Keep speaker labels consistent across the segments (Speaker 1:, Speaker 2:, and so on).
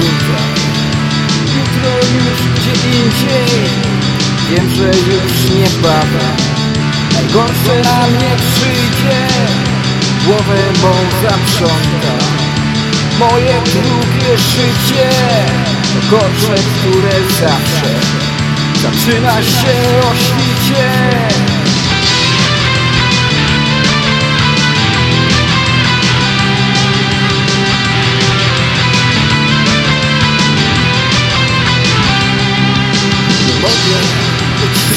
Speaker 1: wkrótce Jutro już gdzie indziej. Wiem, że już nie niebawem Najgorsze na mnie przyjdzie. Głowę mą zaprząta. Moje drugie życie. To gorsze, które zawsze. Zaczyna się o świcie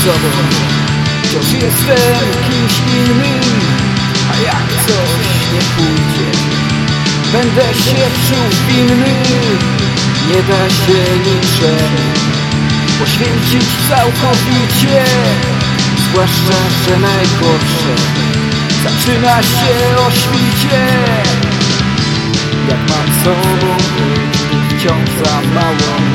Speaker 1: sobą Wciąż jestem kimś innym A jak coś nie pójdzie Będę się czuł winny. Nie da się niczemu Poświęcić całkowicie Zwłaszcza, że najgorsze Zaczyna się o świcie. Jak mam sobą Wciąż za mało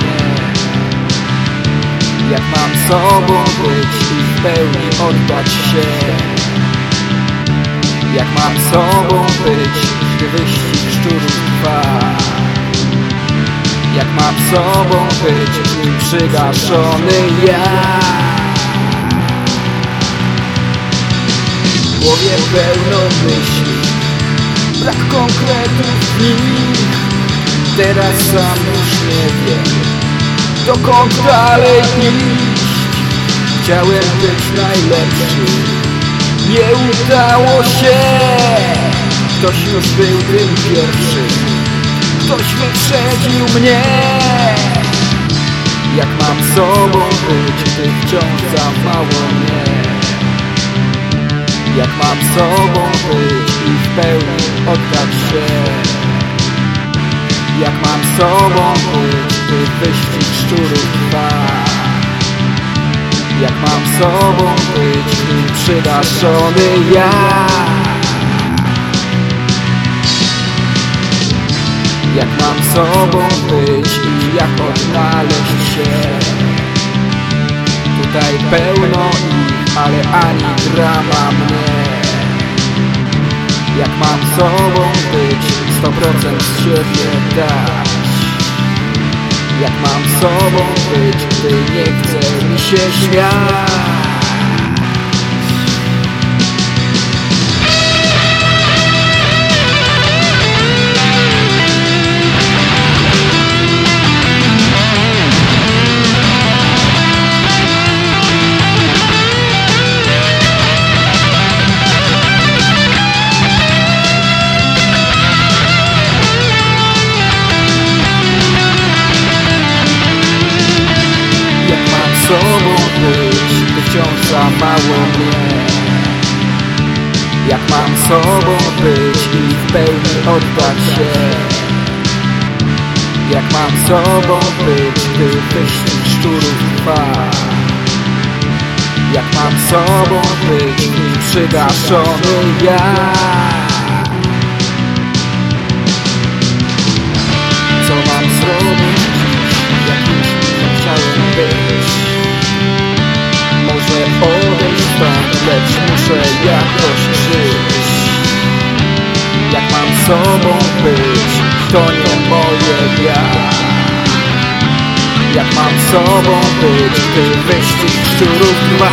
Speaker 1: jak mam sobą być i w pełni oddać się. Jak mam sobą być, gdy wyścig szczurów trwa. Jak mam sobą być, gdy przygaszony ja. W głowie pełno myśli Brak konkretów w nich. Teraz sam już nie wiem dokąd dalej iść Chciałem być najlepszy. Nie udało się. Ktoś już był tym pierwszym Ktoś wyprzedził mnie. Jak mam sobą być, gdy wciąż za mało mnie. Jak mam sobą być i w pełni oddać się. Jak mam sobą być, gdy wyścig szczurów trwa Jak mam sobą być, przydaszony ja. Jak mam sobą być i jak odnaleźć się. Tutaj pełno ich, ale ani grama mnie. Jak mam sobą być, 100% z siebie dać Jak mam sobą być, gdy nie chce mi się śmiać Jak mam sobą być i w pełni oddać się. Jak mam sobą być, gdy wyścig szczurów trwa Jak mam sobą być, przygaszony ja sobą być, to nie moje ja Jak mam sobą być, gdy wyścig szczurów trwa